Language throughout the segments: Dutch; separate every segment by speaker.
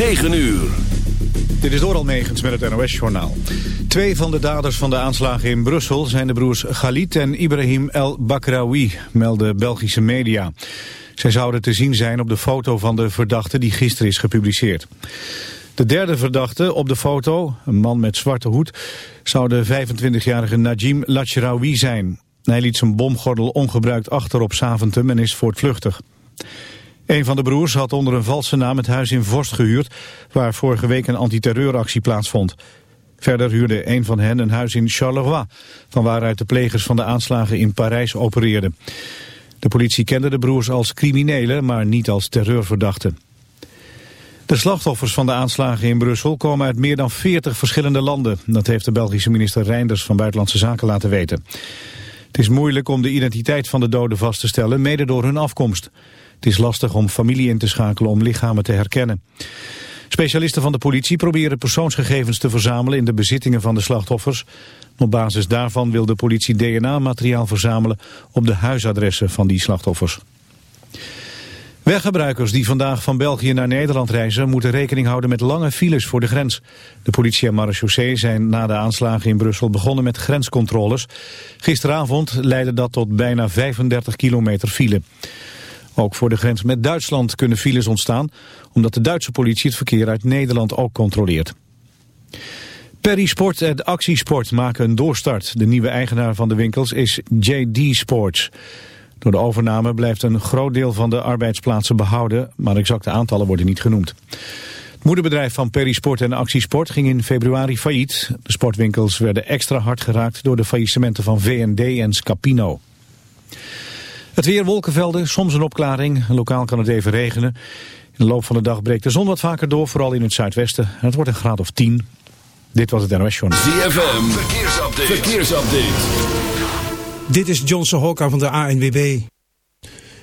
Speaker 1: 9 uur.
Speaker 2: Dit is Doral Megens met het NOS-journaal. Twee van de daders van de aanslagen in Brussel zijn de broers Khalid en Ibrahim El Bakraoui, melden Belgische media. Zij zouden te zien zijn op de foto van de verdachte die gisteren is gepubliceerd. De derde verdachte op de foto, een man met zwarte hoed, zou de 25-jarige Najim Lachraoui zijn. Hij liet zijn bomgordel ongebruikt achter op Saventum en is voortvluchtig. Een van de broers had onder een valse naam het huis in Vorst gehuurd... waar vorige week een antiterreuractie plaatsvond. Verder huurde een van hen een huis in Charleroi... van waaruit de plegers van de aanslagen in Parijs opereerden. De politie kende de broers als criminelen, maar niet als terreurverdachten. De slachtoffers van de aanslagen in Brussel komen uit meer dan 40 verschillende landen. Dat heeft de Belgische minister Reinders van Buitenlandse Zaken laten weten. Het is moeilijk om de identiteit van de doden vast te stellen, mede door hun afkomst. Het is lastig om familie in te schakelen om lichamen te herkennen. Specialisten van de politie proberen persoonsgegevens te verzamelen in de bezittingen van de slachtoffers. Op basis daarvan wil de politie DNA-materiaal verzamelen op de huisadressen van die slachtoffers. Weggebruikers die vandaag van België naar Nederland reizen... moeten rekening houden met lange files voor de grens. De politie en marechaussee zijn na de aanslagen in Brussel begonnen met grenscontroles. Gisteravond leidde dat tot bijna 35 kilometer file. Ook voor de grens met Duitsland kunnen files ontstaan... omdat de Duitse politie het verkeer uit Nederland ook controleert. Perry Sport en Actiesport maken een doorstart. De nieuwe eigenaar van de winkels is JD Sports. Door de overname blijft een groot deel van de arbeidsplaatsen behouden... maar exacte aantallen worden niet genoemd. Het moederbedrijf van Perry Sport en Actiesport ging in februari failliet. De sportwinkels werden extra hard geraakt door de faillissementen van VND en Scapino. Het weer wolkenvelden, soms een opklaring. Lokaal kan het even regenen. In de loop van de dag breekt de zon wat vaker door, vooral in het zuidwesten. En het wordt een graad of 10. Dit was het NOS Journal.
Speaker 1: ZFM, verkeersupdate. verkeersupdate.
Speaker 3: Dit is Johnson Hokka van de ANWB.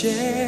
Speaker 4: Share.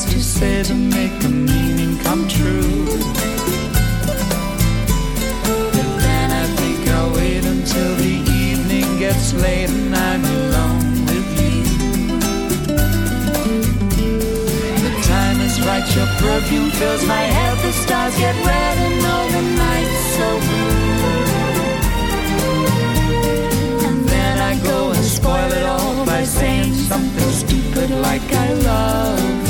Speaker 5: Lines to say to make the meaning come true. But then I think I'll wait until the evening gets late and I'm alone with you. The time is right, your perfume fills my head, the stars get red and all the nights so blue. And then I go and spoil it all by saying something stupid like I love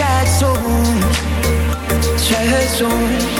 Speaker 6: sad souls, sad souls.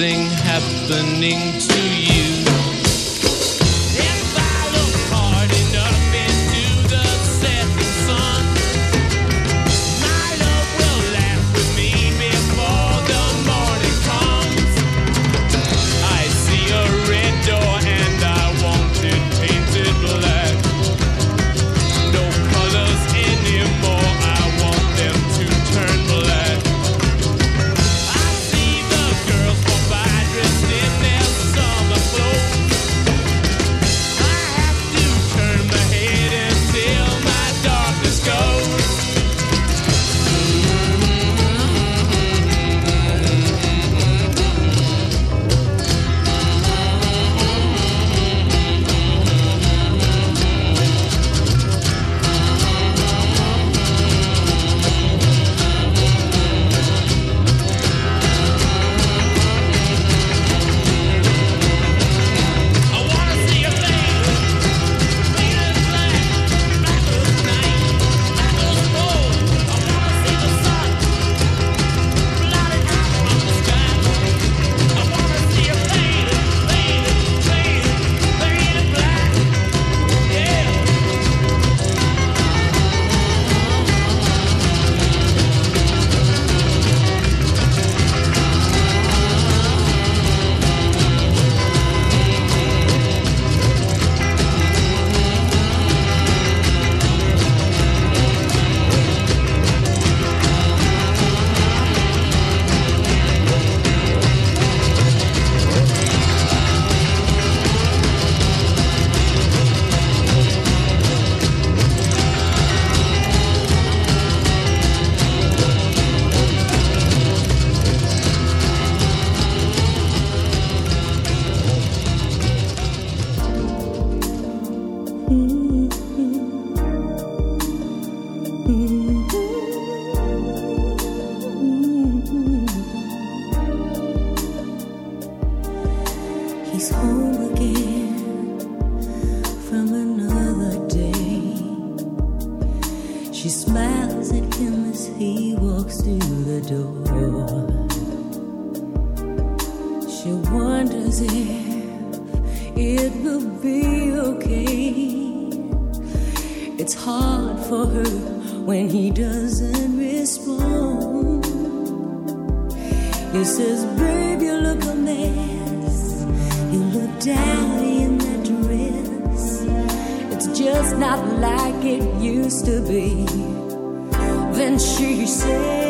Speaker 7: something happening You
Speaker 8: says, babe, you look a mess. You look down in that dress. It's just not like it used to be. Then she said.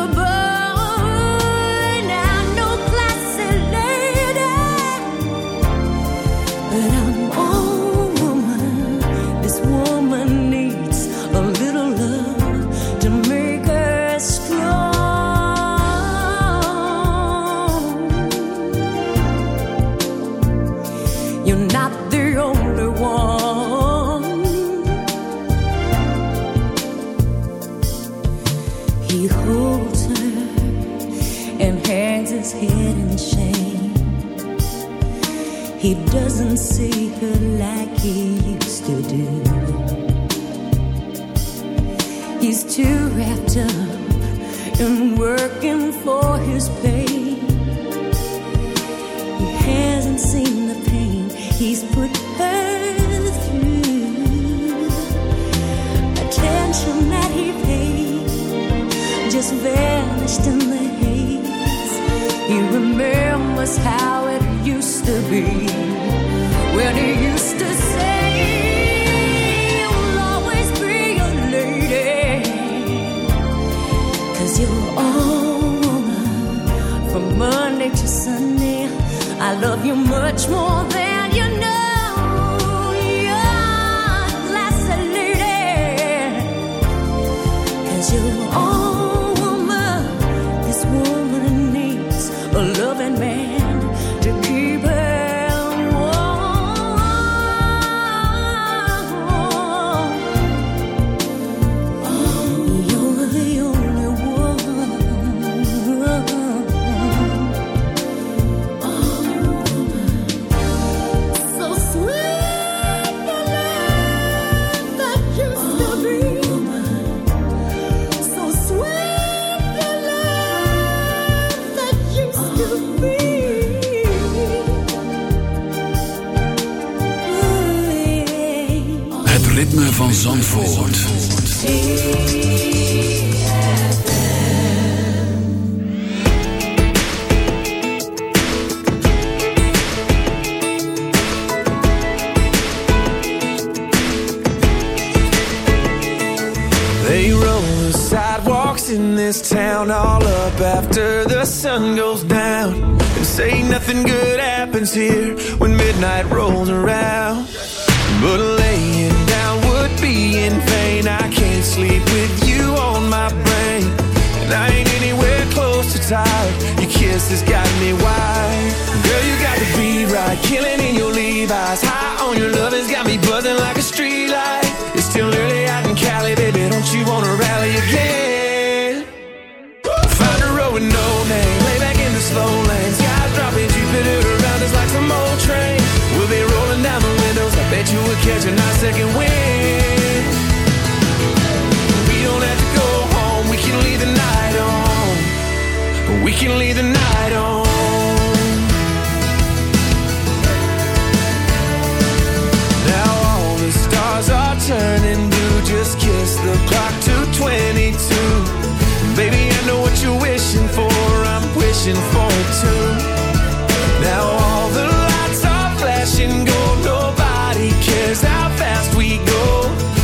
Speaker 1: Zandvoort.
Speaker 9: They roll the sidewalks in this town all up after the sun goes down. And say nothing good happens here when midnight rolls around. Sleep with you on my brain. And I ain't anywhere close to tired. Your kiss has got me wired. Girl, you got the beat right. Killing in your Levi's. High on your love has got me buzzing like a street light. It's still early out in Cali, baby. Don't you wanna rally again? Find a road with no name. Lay back in the slow lane. Skies dropping Jupiter around us like some old train. We'll be rolling down the windows. I bet you would catch a nice second wind.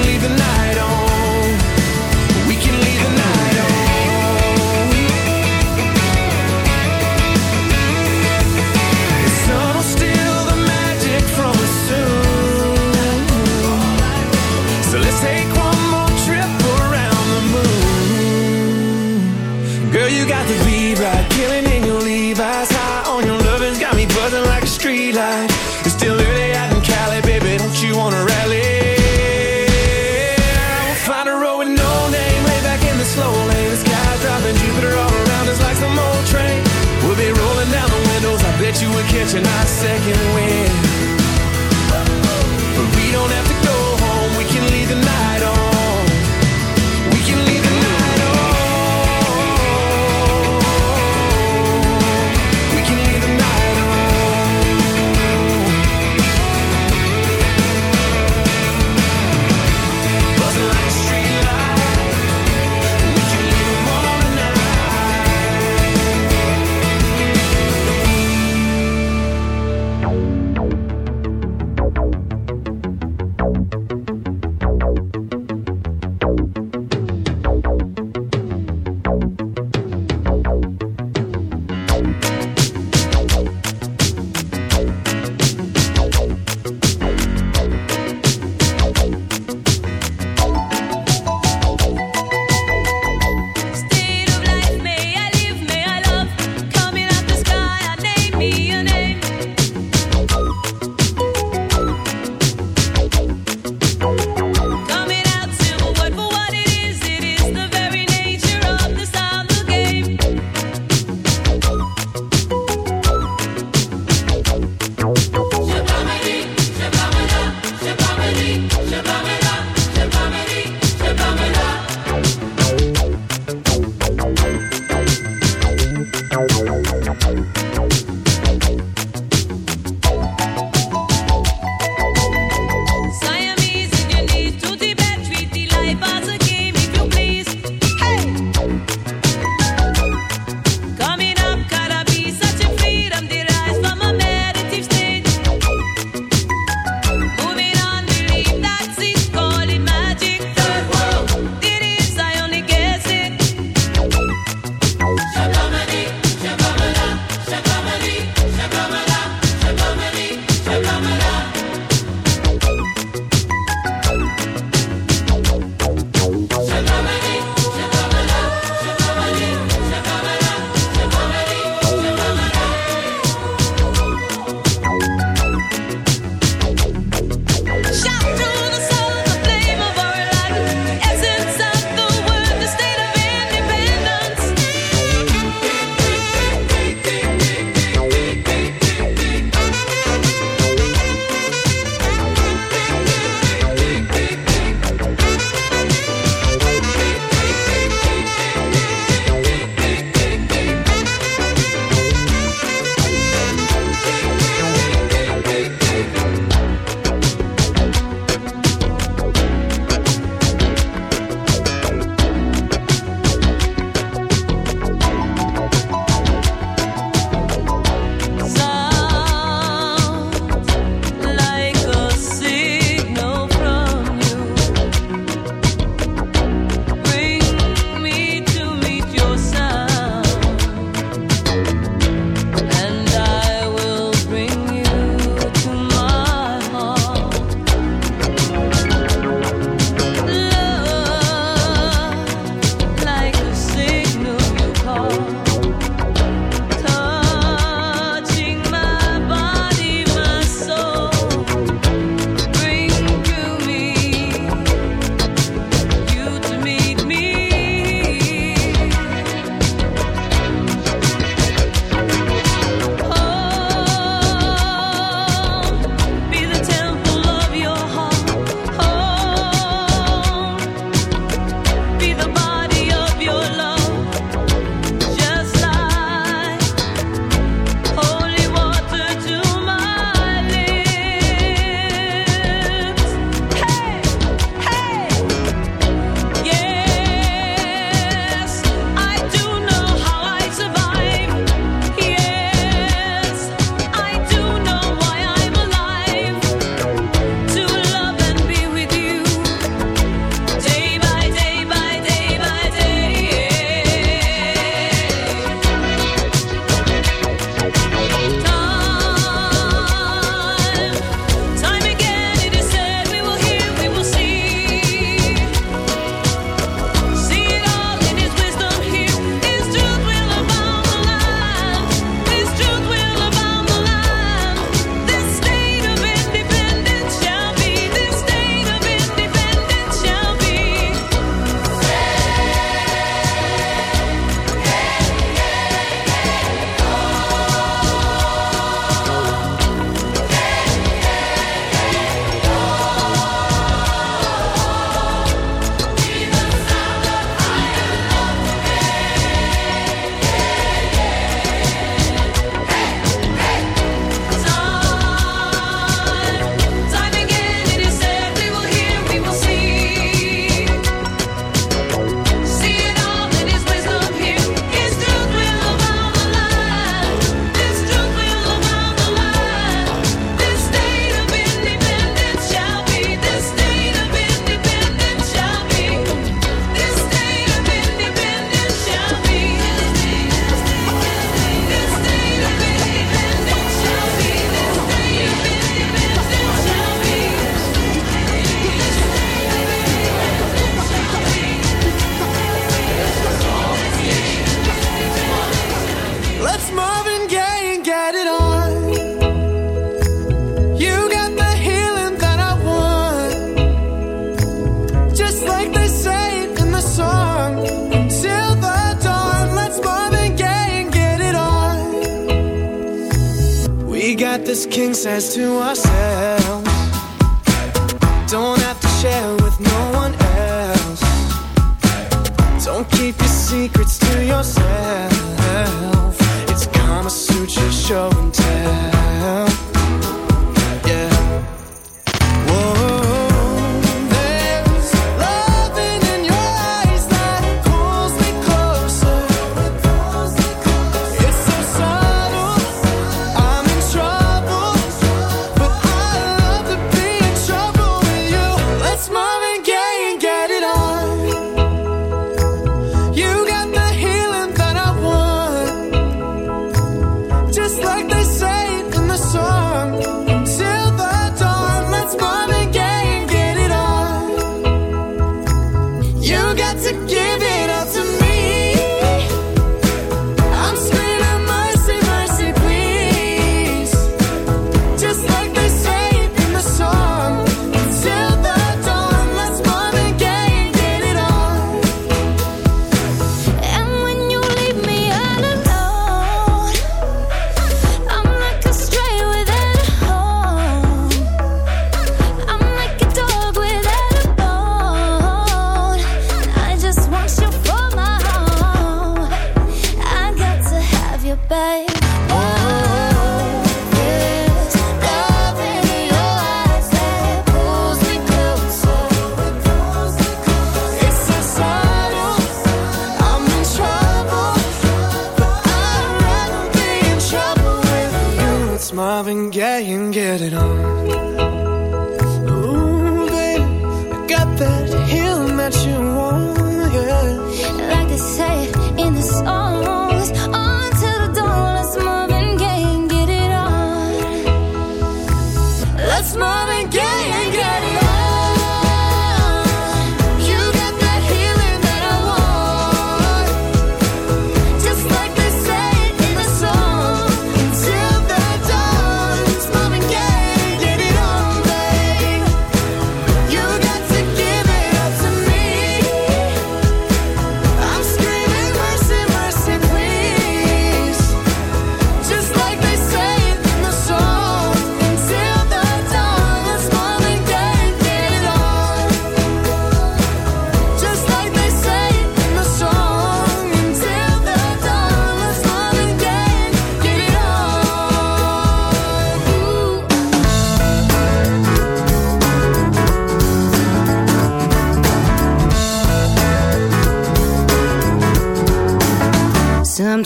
Speaker 9: leave the night on.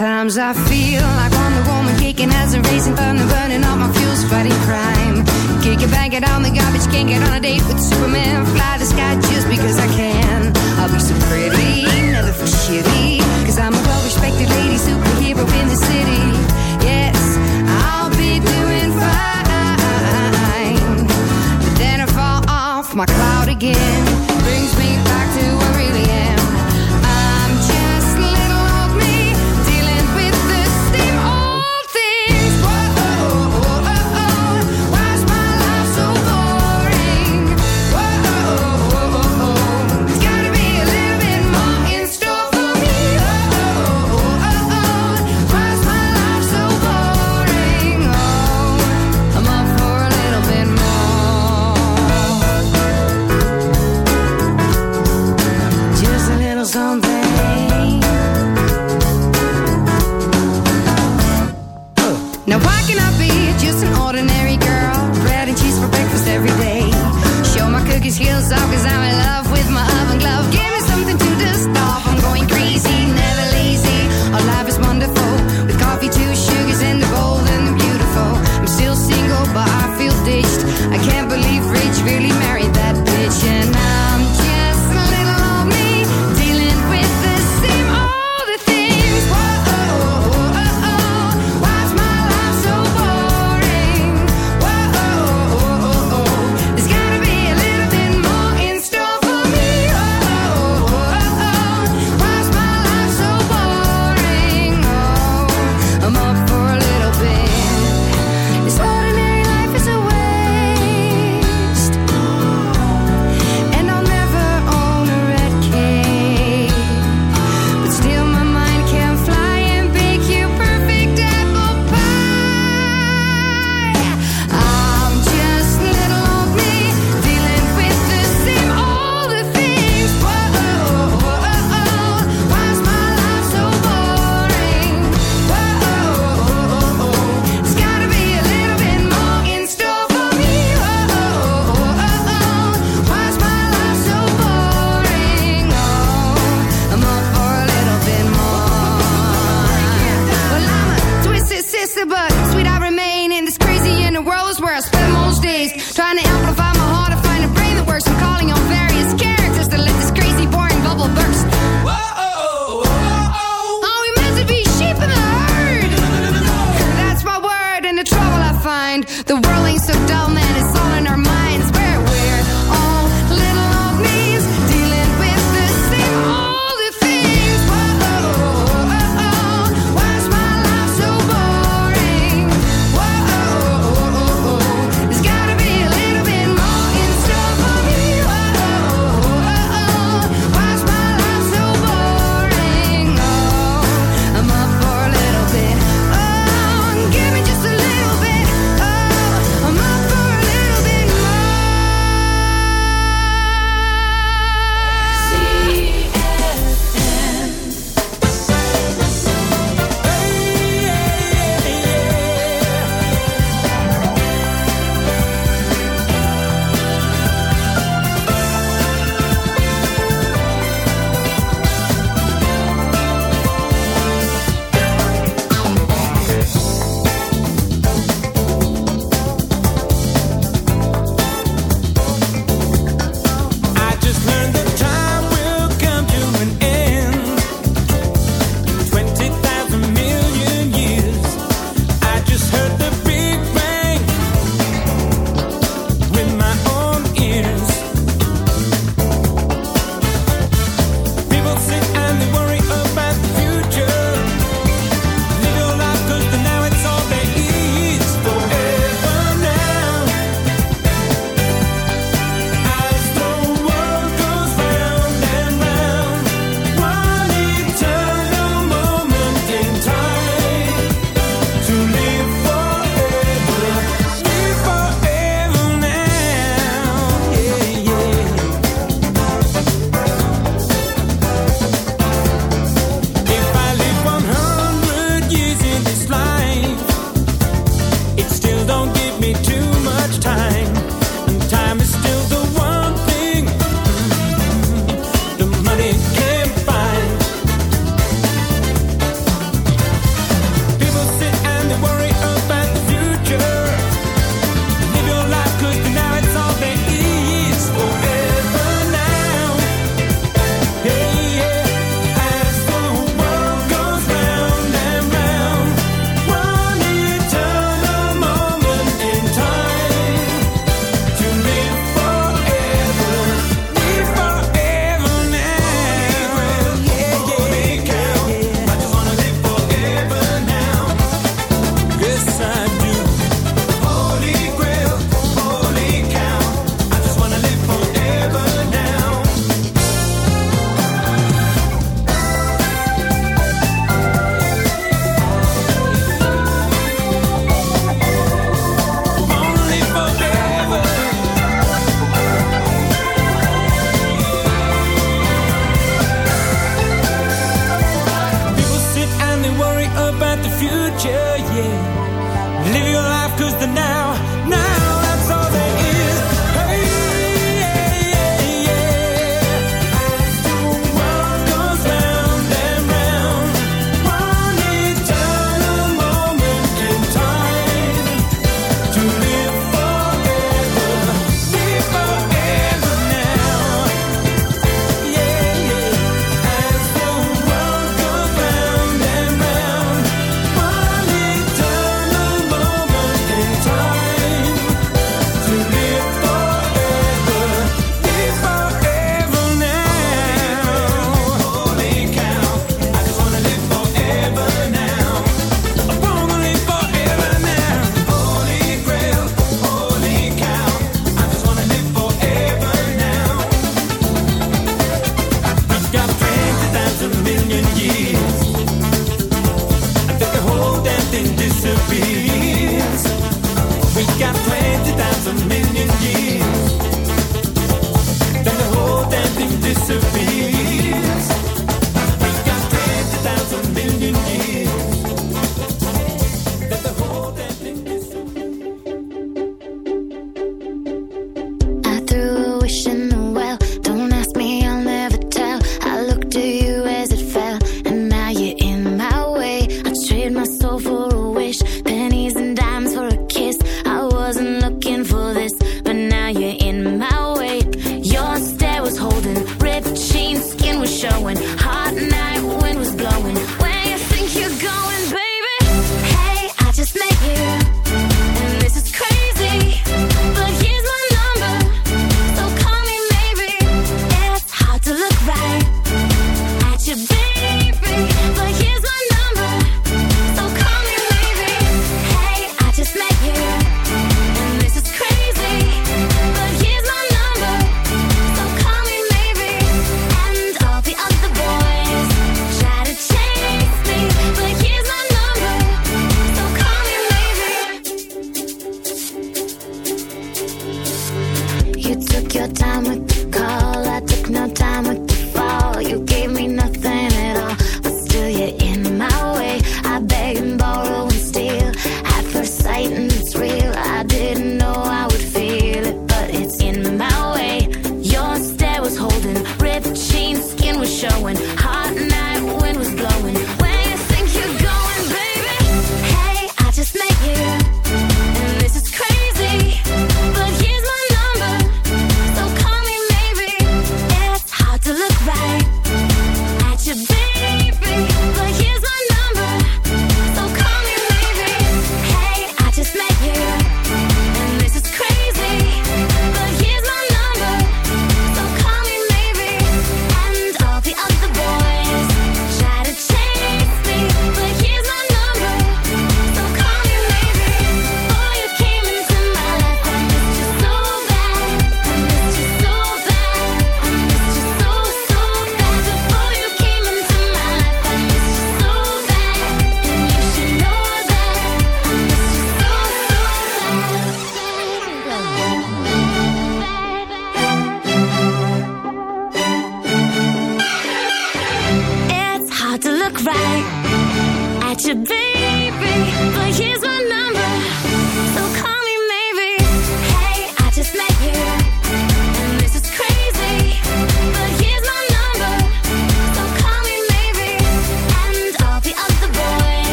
Speaker 10: Sometimes I feel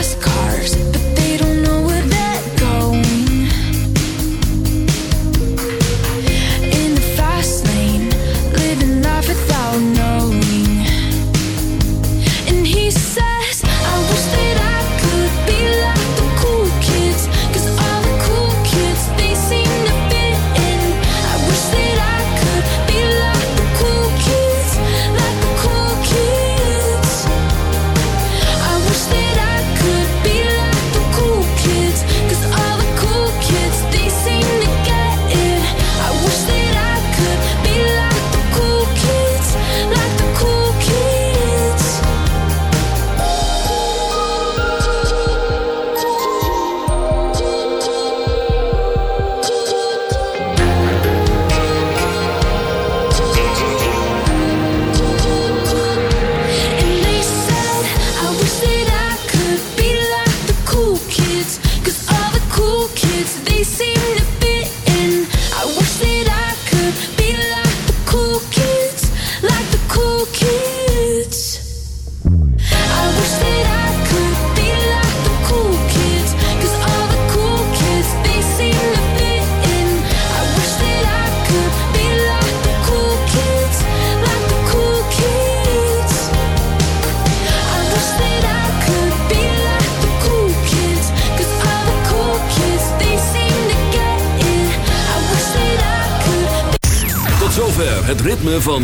Speaker 8: fast cars, but